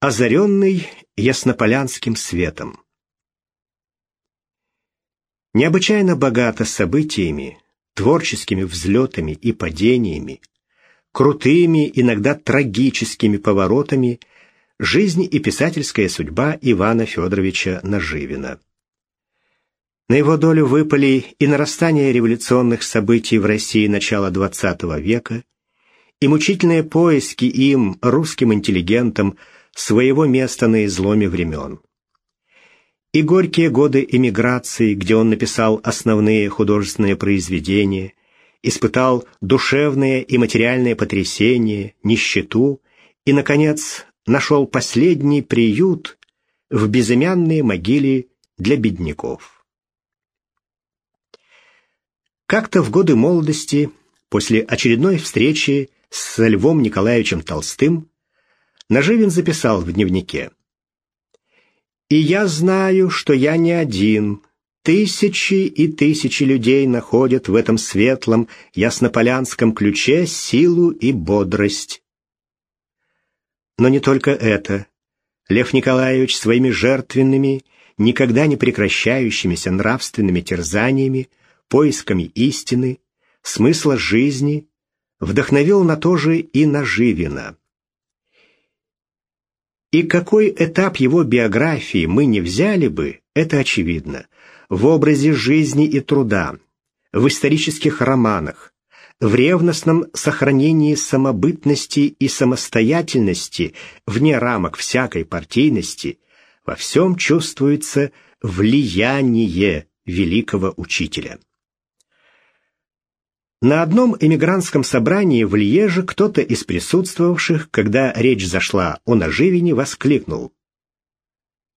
озаренный яснополянским светом. Необычайно богато событиями, творческими взлетами и падениями, крутыми, иногда трагическими поворотами жизнь и писательская судьба Ивана Федоровича Наживина. На его долю выпали и нарастание революционных событий в России начала XX века, и мучительные поиски им, русским интеллигентам, своего места на изломе времен. И горькие годы эмиграции, где он написал основные художественные произведения, испытал душевные и материальные потрясения, нищету и, наконец, нашел последний приют в безымянной могиле для бедняков. Как-то в годы молодости, после очередной встречи с Львом Николаевичем Толстым, Наживин записал в дневнике «И я знаю, что я не один, Тысячи и тысячи людей находят в этом светлом, яснополянском ключе силу и бодрость. Но не только это. Лев Николаевич своими жертвенными, никогда не прекращающимися нравственными терзаниями, поисками истины, смысла жизни, вдохновил на то же и Наживина. И какой этап его биографии мы не взяли бы, это очевидно в образе жизни и труда, в исторических романах, в ревностном сохранении самобытности и самостоятельности вне рамок всякой партийности, во всем чувствуется влияние великого учителя. На одном эмигрантском собрании в Льеже кто-то из присутствовавших, когда речь зашла о наживине, воскликнул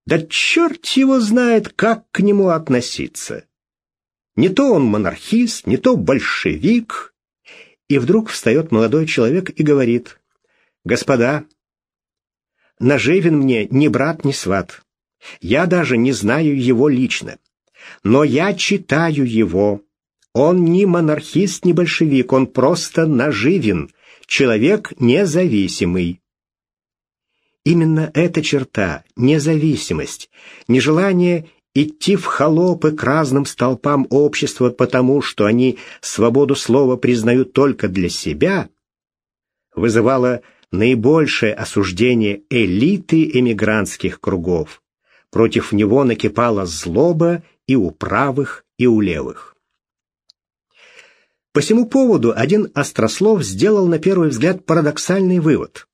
да черт его знает, как к нему относиться. Не то он монархист, не то большевик. И вдруг встает молодой человек и говорит, «Господа, Наживин мне ни брат, ни сват. Я даже не знаю его лично. Но я читаю его. Он не монархист, не большевик, он просто Наживин, человек независимый. Именно эта черта, независимость, нежелание идти в холопы к разным столпам общества потому, что они свободу слова признают только для себя, вызывала наибольшее осуждение элиты эмигрантских кругов. Против него накипала злоба и у правых, и у левых. По всему поводу один острослов сделал на первый взгляд парадоксальный вывод.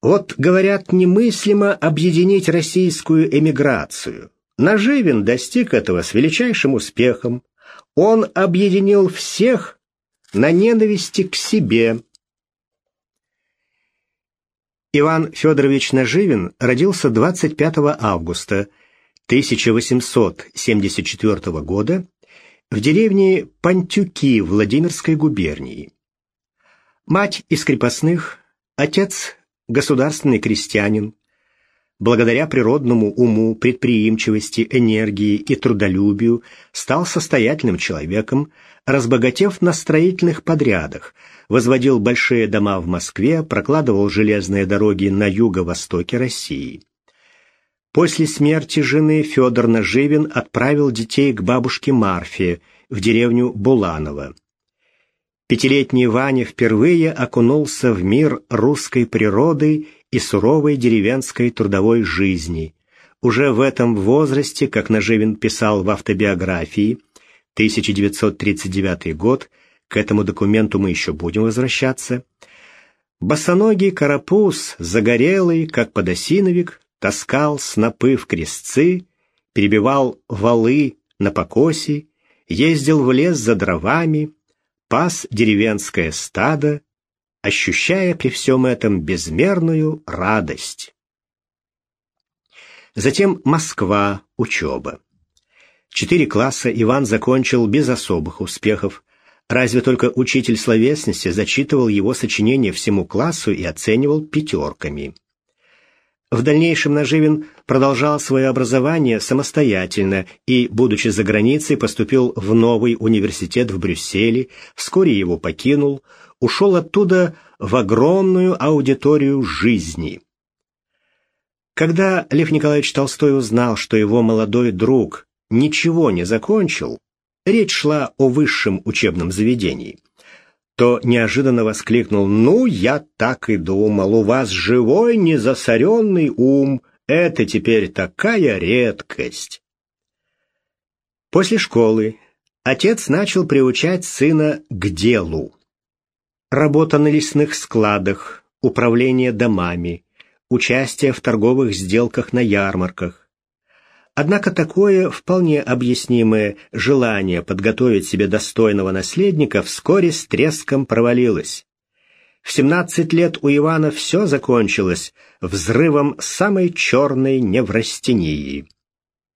Вот, говорят, немыслимо объединить российскую эмиграцию. Наживин достиг этого с величайшим успехом. Он объединил всех на ненависти к себе. Иван Федорович Наживин родился 25 августа 1874 года в деревне Пантюки Владимирской губернии. Мать из крепостных, отец государственный крестьянин, благодаря природному уму, предприимчивости, энергии и трудолюбию, стал состоятельным человеком, разбогатев на строительных подрядах, возводил большие дома в Москве, прокладывал железные дороги на юго-востоке России. После смерти жены Федор Наживин отправил детей к бабушке Марфе в деревню Буланово. Пятилетний Ваня впервые окунулся в мир русской природы и суровой деревенской трудовой жизни. Уже в этом возрасте, как Наживин писал в автобиографии, 1939 год, к этому документу мы еще будем возвращаться, босоногий карапуз, загорелый, как подосиновик, таскал снопы в крестцы, перебивал валы на покосе, ездил в лес за дровами, пас деревенское стадо, ощущая при всем этом безмерную радость. Затем Москва, учеба. Четыре класса Иван закончил без особых успехов, разве только учитель словесности зачитывал его сочинения всему классу и оценивал пятерками. В дальнейшем Наживин продолжал свое образование самостоятельно и, будучи за границей, поступил в новый университет в Брюсселе, вскоре его покинул, ушел оттуда в огромную аудиторию жизни. Когда Лев Николаевич Толстой узнал, что его молодой друг ничего не закончил, речь шла о высшем учебном заведении, то неожиданно воскликнул «Ну, я так и думал, у вас живой незасоренный ум, это теперь такая редкость». После школы отец начал приучать сына к делу. Работа на лесных складах, управление домами, участие в торговых сделках на ярмарках. Однако такое вполне объяснимое желание подготовить себе достойного наследника вскоре с треском провалилось. В 17 лет у Ивана все закончилось взрывом самой черной неврастении.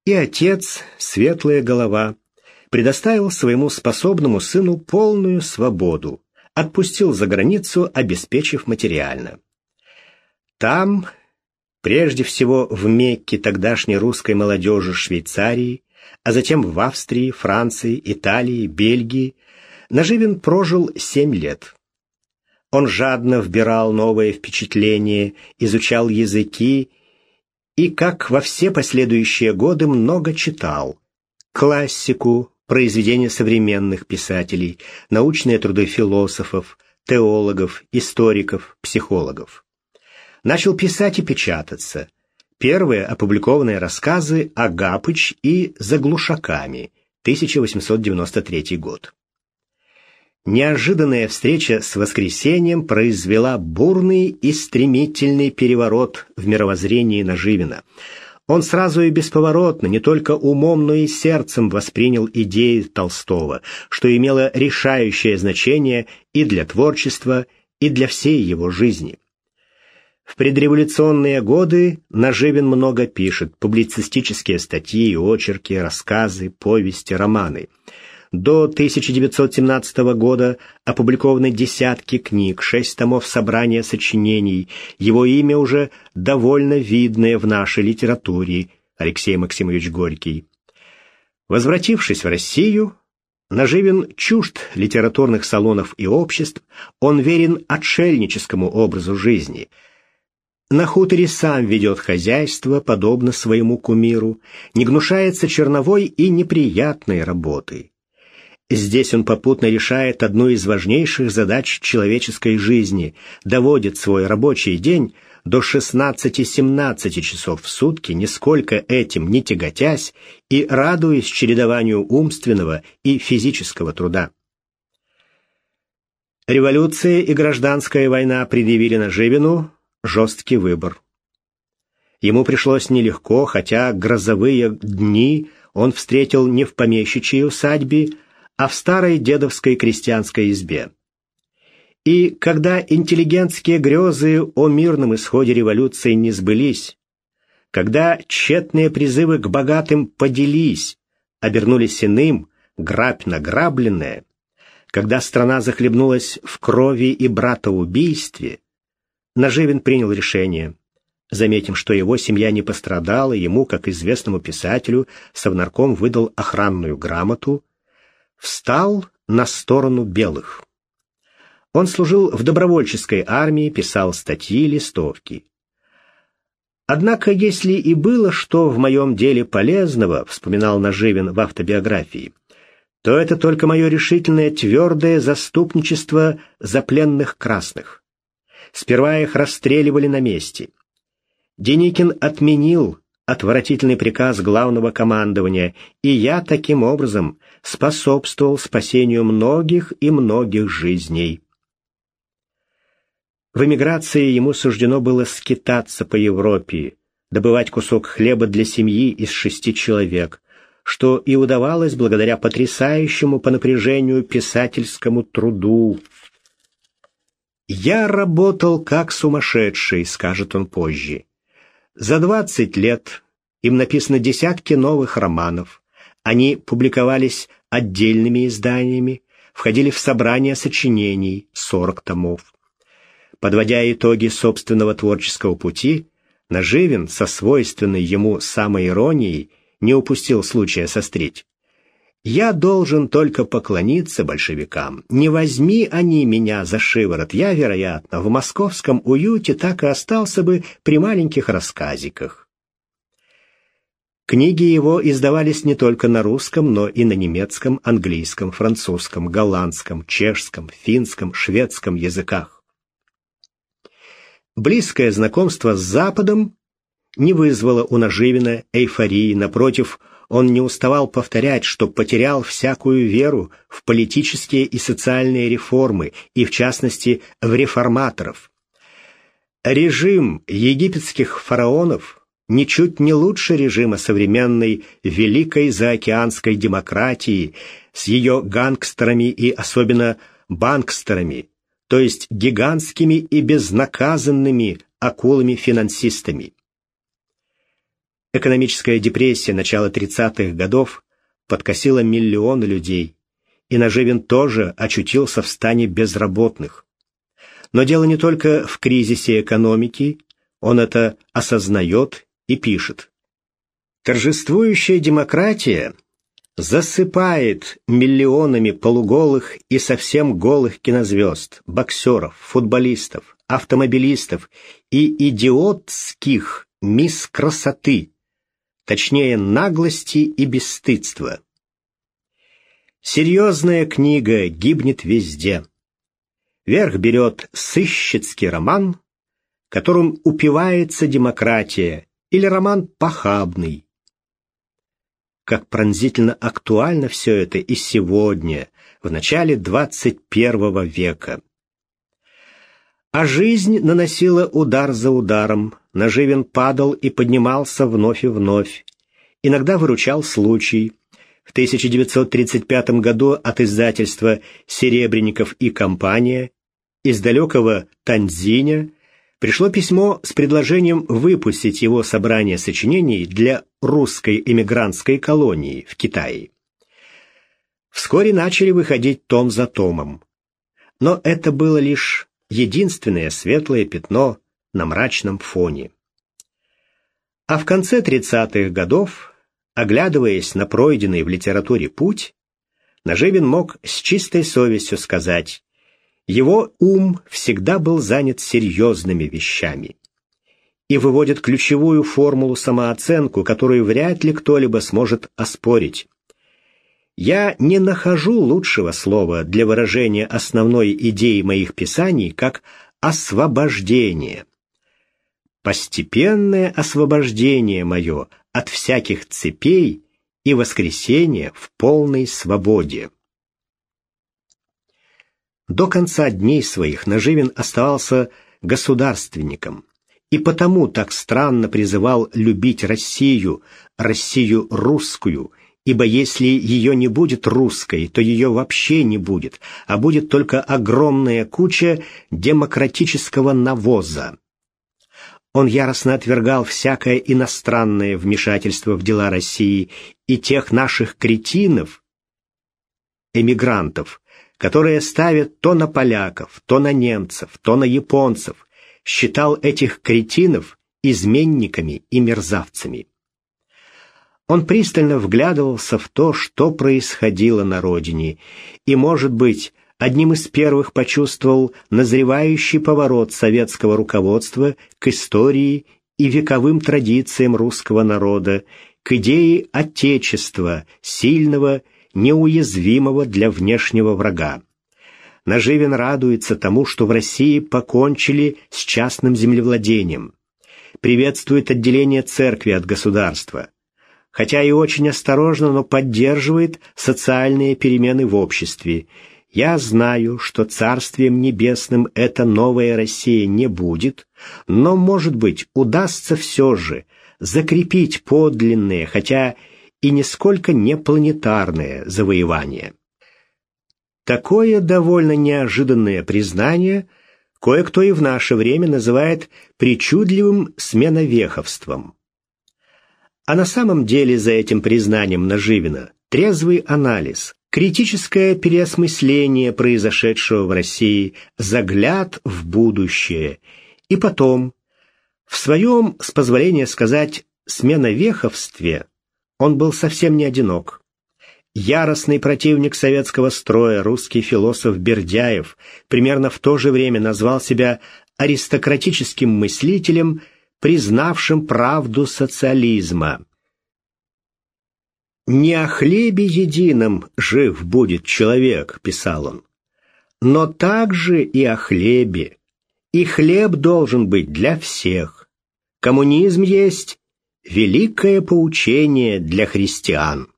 И отец, светлая голова, предоставил своему способному сыну полную свободу, отпустил за границу, обеспечив материально. Там, прежде всего в Мекке тогдашней русской молодежи Швейцарии, а затем в Австрии, Франции, Италии, Бельгии, Наживин прожил семь лет. Он жадно вбирал новые впечатления, изучал языки и, как во все последующие годы, много читал. Классику, произведения современных писателей, научные труды философов, теологов, историков, психологов. Начал писать и печататься. Первые опубликованные рассказы «Агапыч» и «За глушаками» 1893 год. Неожиданная встреча с воскресением произвела бурный и стремительный переворот в мировоззрении Наживина – он сразу и бесповоротно, не только умом, но и сердцем воспринял идеи Толстого, что имело решающее значение и для творчества, и для всей его жизни. В предреволюционные годы Наживин много пишет, публицистические статьи, очерки, рассказы, повести, романы – до 1917 года опубликованы десятки книг, шесть томов собрания сочинений. Его имя уже довольно видное в нашей литературе. Алексей Максимович Горький. Возвратившись в Россию, Наживин чужд литературных салонов и обществ, он верен отшельническому образу жизни. На хуторе сам ведет хозяйство, подобно своему кумиру, не гнушается черновой и неприятной работой. Здесь он попутно решает одну из важнейших задач человеческой жизни, доводит свой рабочий день до 16-17 часов в сутки, нисколько этим не тяготясь и радуясь чередованию умственного и физического труда. Революция и гражданская война предъявили Наживину жесткий выбор. Ему пришлось нелегко, хотя грозовые дни он встретил не в помещичьей усадьбе, а в старой дедовской крестьянской избе. И когда интеллигентские грезы о мирном исходе революции не сбылись, когда тщетные призывы к богатым поделись, обернулись иным, грабь награбленная, когда страна захлебнулась в крови и братоубийстве, Наживин принял решение. Заметим, что его семья не пострадала, ему, как известному писателю, Совнарком выдал охранную грамоту, встал на сторону белых. Он служил в добровольческой армии, писал статьи, листовки. Однако, если и было что в моем деле полезного, вспоминал Наживин в автобиографии, то это только мое решительное твердое заступничество за пленных красных. Сперва их расстреливали на месте. Деникин отменил отвратительный приказ главного командования, и я таким образом способствовал спасению многих и многих жизней. В эмиграции ему суждено было скитаться по Европе, добывать кусок хлеба для семьи из шести человек, что и удавалось благодаря потрясающему по напряжению писательскому труду. «Я работал как сумасшедший», — скажет он позже. За 20 лет им написано десятки новых романов. Они публиковались отдельными изданиями, входили в собрание сочинений, 40 томов. Подводя итоги собственного творческого пути, Наживин со свойственной ему самоиронией не упустил случая сострить. Я должен только поклониться большевикам. Не возьми они меня за шиворот, я, вероятно, в московском уюте так и остался бы при маленьких рассказиках. Книги его издавались не только на русском, но и на немецком, английском, французском, голландском, чешском, финском, шведском языках. Близкое знакомство с Западом не вызвало у Наживина эйфории, напротив – он не уставал повторять, что потерял всякую веру в политические и социальные реформы, и в частности в реформаторов. Режим египетских фараонов ничуть не лучше режима современной великой заокеанской демократии с ее гангстерами и особенно банкстерами, то есть гигантскими и безнаказанными акулами-финансистами. Экономическая депрессия начала 30-х годов подкосила миллионы людей, и Наживин тоже очутился в стане безработных. Но дело не только в кризисе экономики, он это осознает и пишет. Торжествующая демократия засыпает миллионами полуголых и совсем голых кинозвезд, боксеров, футболистов, автомобилистов и идиотских мисс красоты, точнее наглости и бесстыдства. Серьезная книга гибнет везде. Верх берет сыщицкий роман, которым упивается демократия, или роман похабный. Как пронзительно актуально все это и сегодня, в начале 21 века. А жизнь наносила удар за ударом, Наживин падал и поднимался вновь и вновь. Иногда выручал случай. В 1935 году от издательства «Серебренников и компания» из далекого Танзиня пришло письмо с предложением выпустить его собрание сочинений для русской эмигрантской колонии в Китае. Вскоре начали выходить том за томом. Но это было лишь единственное светлое пятно на мрачном фоне. А в конце 30-х годов, оглядываясь на пройденный в литературе путь, Наживин мог с чистой совестью сказать, его ум всегда был занят серьезными вещами и выводит ключевую формулу самооценку, которую вряд ли кто-либо сможет оспорить. Я не нахожу лучшего слова для выражения основной идеи моих писаний, как освобождение постепенное освобождение мое от всяких цепей и воскресение в полной свободе. До конца дней своих Наживин оставался государственником и потому так странно призывал любить Россию, Россию русскую, ибо если ее не будет русской, то ее вообще не будет, а будет только огромная куча демократического навоза. Он яростно отвергал всякое иностранное вмешательство в дела России и тех наших кретинов, эмигрантов, которые ставят то на поляков, то на немцев, то на японцев, считал этих кретинов изменниками и мерзавцами. Он пристально вглядывался в то, что происходило на родине, и, может быть, одним из первых почувствовал назревающий поворот советского руководства к истории и вековым традициям русского народа, к идее отечества, сильного, неуязвимого для внешнего врага. Наживин радуется тому, что в России покончили с частным землевладением. Приветствует отделение церкви от государства. Хотя и очень осторожно, но поддерживает социальные перемены в обществе – я знаю, что Царствием Небесным эта новая Россия не будет, но, может быть, удастся все же закрепить подлинные, хотя и нисколько не планетарные завоевания. Такое довольно неожиданное признание кое-кто и в наше время называет причудливым сменовеховством. А на самом деле за этим признанием Наживина трезвый анализ, критическое переосмысление произошедшего в России, загляд в будущее. И потом, в своем, с позволения сказать, сменовеховстве, он был совсем не одинок. Яростный противник советского строя, русский философ Бердяев, примерно в то же время назвал себя аристократическим мыслителем, признавшим правду социализма. «Не о хлебе едином жив будет человек», — писал он, — «но также и о хлебе. И хлеб должен быть для всех. Коммунизм есть великое поучение для христиан».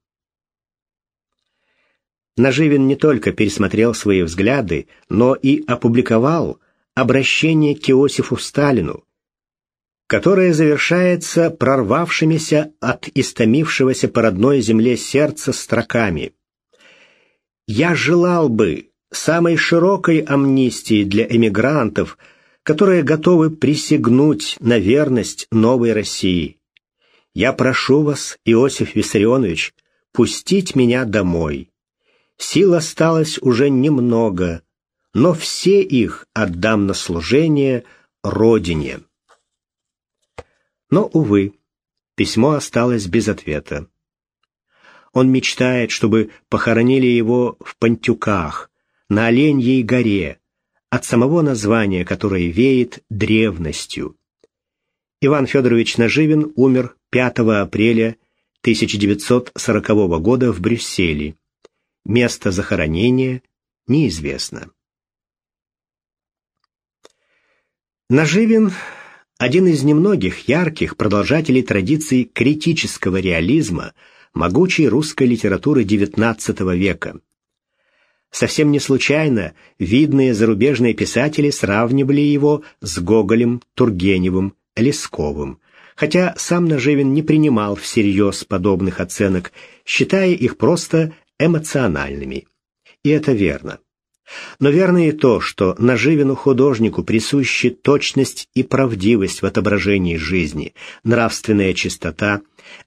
Наживин не только пересмотрел свои взгляды, но и опубликовал обращение к Иосифу Сталину, которое завершается прорвавшимися от истомившегося по родной земле сердца строками. «Я желал бы самой широкой амнистии для эмигрантов, которые готовы присягнуть на верность новой России. Я прошу вас, Иосиф Виссарионович, пустить меня домой. Сил осталось уже немного, но все их отдам на служение Родине». Но, увы, письмо осталось без ответа. Он мечтает, чтобы похоронили его в Пантюках, на Оленьей горе, от самого названия, которое веет древностью. Иван Федорович Наживин умер 5 апреля 1940 года в Брюсселе. Место захоронения неизвестно. Наживин один из немногих ярких продолжателей традиций критического реализма могучей русской литературы XIX века. Совсем не случайно видные зарубежные писатели сравнивали его с Гоголем, Тургеневым, Лесковым, хотя сам Наживин не принимал всерьез подобных оценок, считая их просто эмоциональными. И это верно. Но верно и то, что Наживину художнику присущи точность и правдивость в отображении жизни, нравственная чистота,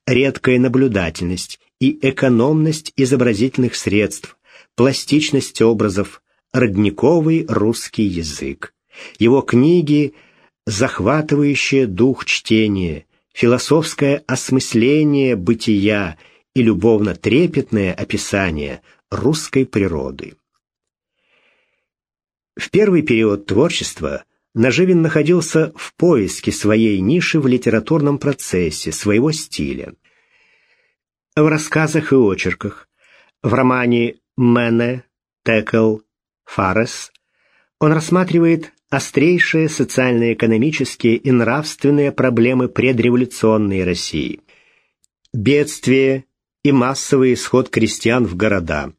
редкая наблюдательность и экономность изобразительных средств, пластичность образов, родниковый русский язык. Его книги – захватывающее дух чтения, философское осмысление бытия и любовно-трепетное описание русской природы. В первый период творчества Наживин находился в поиске своей ниши в литературном процессе, своего стиля. В рассказах и очерках, в романе «Мене», «Текл», «Фарес» он рассматривает острейшие социально-экономические и нравственные проблемы предреволюционной России. Бедствие и массовый исход крестьян в города,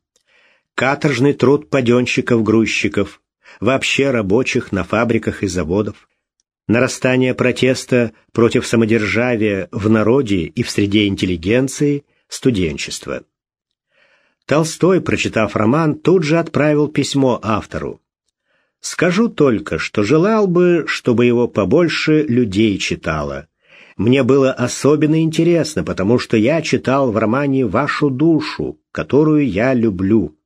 каторжный труд паденщиков-грузчиков, вообще рабочих на фабриках и заводов, нарастание протеста против самодержавия в народе и в среде интеллигенции, студенчества. Толстой, прочитав роман, тут же отправил письмо автору. «Скажу только, что желал бы, чтобы его побольше людей читало. Мне было особенно интересно, потому что я читал в романе вашу душу, которую я люблю».